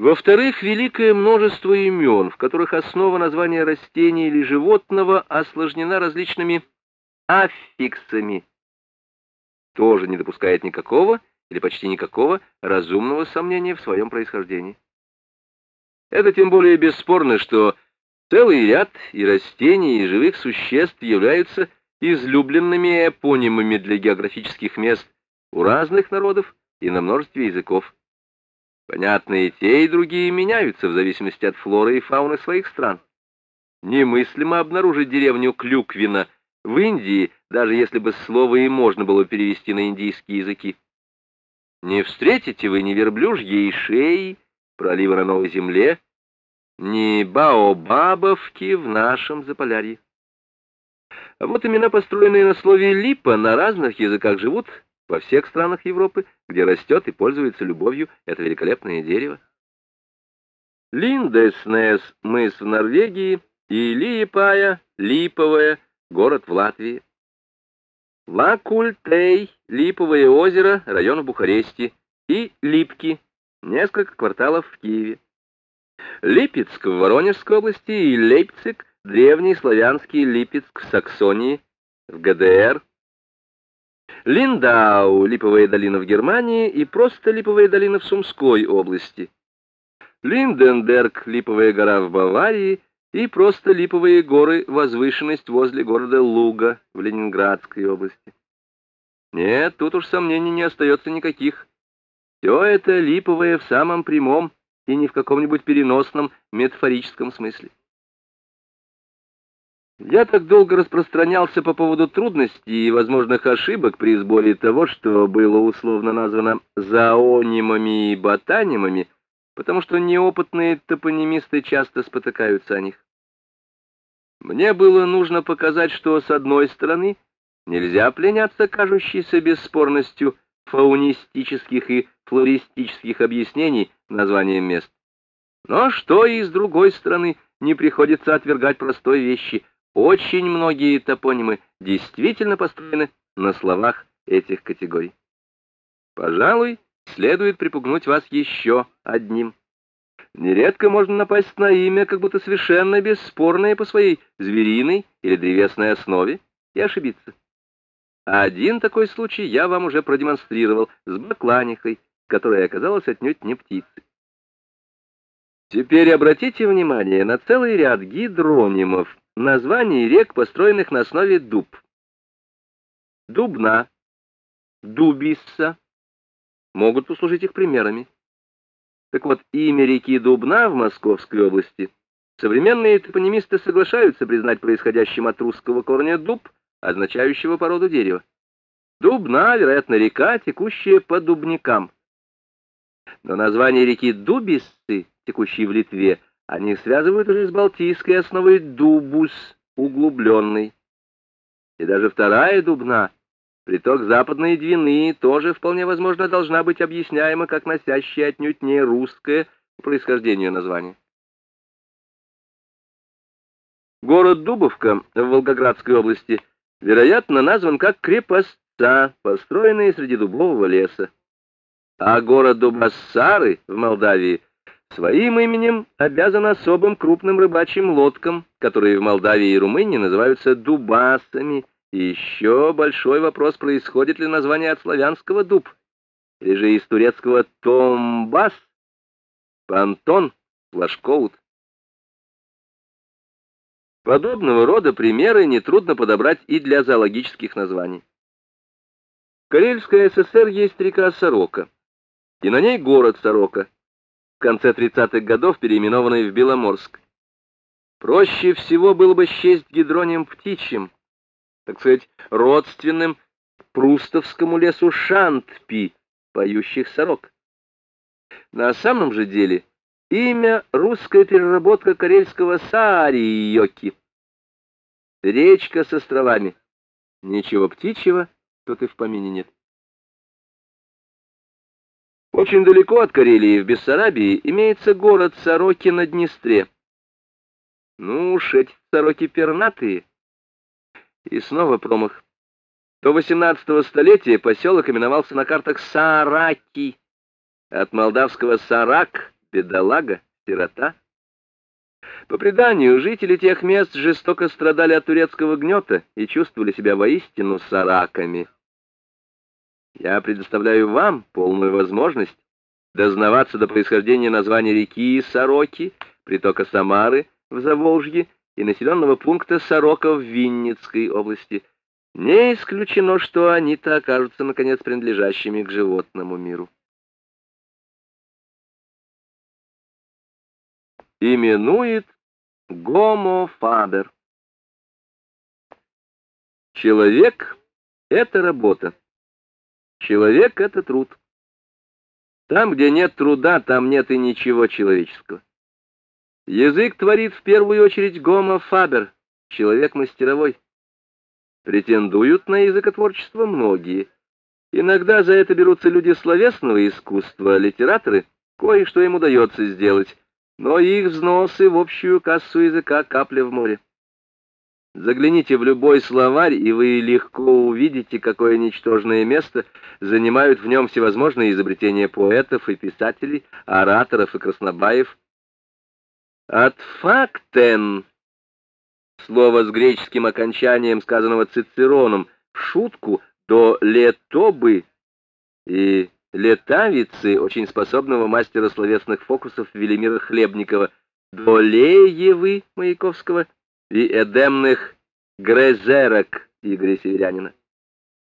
Во-вторых, великое множество имен, в которых основа названия растения или животного осложнена различными аффиксами, тоже не допускает никакого или почти никакого разумного сомнения в своем происхождении. Это тем более бесспорно, что целый ряд и растений, и живых существ являются излюбленными эпонимами для географических мест у разных народов и на множестве языков. Понятно, и те, и другие меняются в зависимости от флоры и фауны своих стран. Немыслимо обнаружить деревню Клюквина в Индии, даже если бы слово и можно было перевести на индийские языки. Не встретите вы ни верблюжьи и шеи, пролива на Новой Земле, ни баобабовки в нашем Заполярье. А вот имена, построенные на слове «липа», на разных языках живут во всех странах Европы, где растет и пользуется любовью это великолепное дерево. Линдеснес — мыс в Норвегии, и Лиепая, Липовая, город в Латвии. Лакультей, Липовое озеро, район в Бухаресте, и Липки, несколько кварталов в Киеве. Липецк в Воронежской области и Лейпциг, древний славянский Липецк в Саксонии, в ГДР. Линдау, Липовая долина в Германии и просто Липовая долина в Сумской области. Линденберг, Липовая гора в Баварии и просто Липовые горы, возвышенность возле города Луга в Ленинградской области. Нет, тут уж сомнений не остается никаких. Все это липовое в самом прямом и не в каком-нибудь переносном метафорическом смысле. Я так долго распространялся по поводу трудностей и возможных ошибок при сборе того, что было условно названо зоонимами и ботанимами, потому что неопытные топонимисты часто спотыкаются о них. Мне было нужно показать, что, с одной стороны, нельзя пленяться кажущейся бесспорностью фаунистических и флористических объяснений названием мест. Но что и с другой стороны не приходится отвергать простой вещи. Очень многие топонимы действительно построены на словах этих категорий. Пожалуй, следует припугнуть вас еще одним. Нередко можно напасть на имя, как будто совершенно бесспорное по своей звериной или древесной основе, и ошибиться. Один такой случай я вам уже продемонстрировал с бакланихой, которая оказалась отнюдь не птицей. Теперь обратите внимание на целый ряд гидронимов, названий рек, построенных на основе дуб. Дубна, Дубисса могут послужить их примерами. Так вот, имя реки Дубна в Московской области современные топонимисты соглашаются признать происходящим от русского корня дуб, означающего породу дерева. Дубна, вероятно, река, текущая по дубникам. Но название реки Дубиссы, текущей в Литве, они связывают уже с балтийской основой дубус, углубленный. И даже вторая дубна, приток западной Двины, тоже вполне возможно должна быть объясняема как носящая отнюдь не русское по происхождению название. Город Дубовка в Волгоградской области, вероятно, назван как крепостца, построенная среди дубового леса. А город Дубассары в Молдавии Своим именем обязан особым крупным рыбачьим лодкам, которые в Молдавии и Румынии называются дубасами. И еще большой вопрос, происходит ли название от славянского дуб, или же из турецкого томбас, пантон, флажкоут. Подобного рода примеры нетрудно подобрать и для зоологических названий. В Карельской ССР есть река Сорока, и на ней город Сорока — в конце 30-х годов переименованный в Беломорск. Проще всего было бы счесть гидронием птичьим, так сказать, родственным прустовскому лесу Шантпи, поющих сорок. На самом же деле имя — русская переработка карельского Саари-Йоки. Речка с островами. Ничего птичьего тут и в помине нет. Очень далеко от Карелии, в Бессарабии, имеется город Сороки на Днестре. Ну уж эти сороки пернатые. И снова промах. До 18 столетия поселок именовался на картах Сараки, от молдавского Сарак, бедолага, сирота. По преданию, жители тех мест жестоко страдали от турецкого гнета и чувствовали себя воистину сараками. Я предоставляю вам полную возможность дознаваться до происхождения названия реки Сороки, притока Самары в Заволжье и населенного пункта Сорока в Винницкой области. Не исключено, что они-то окажутся, наконец, принадлежащими к животному миру. Именует Гомо Фабер. Человек — это работа. Человек — это труд. Там, где нет труда, там нет и ничего человеческого. Язык творит в первую очередь гомо фабер, человек мастеровой. Претендуют на языкотворчество многие. Иногда за это берутся люди словесного искусства, литераторы, кое-что им удается сделать, но их взносы в общую кассу языка капля в море. Загляните в любой словарь, и вы легко увидите, какое ничтожное место занимают в нем всевозможные изобретения поэтов и писателей, ораторов и краснобаев. От фактен, слово с греческим окончанием, сказанного Цицероном, шутку, до летобы и летавицы, очень способного мастера словесных фокусов Велимира Хлебникова, до Леевы Маяковского, и эдемных грезерок Игоря Северянина.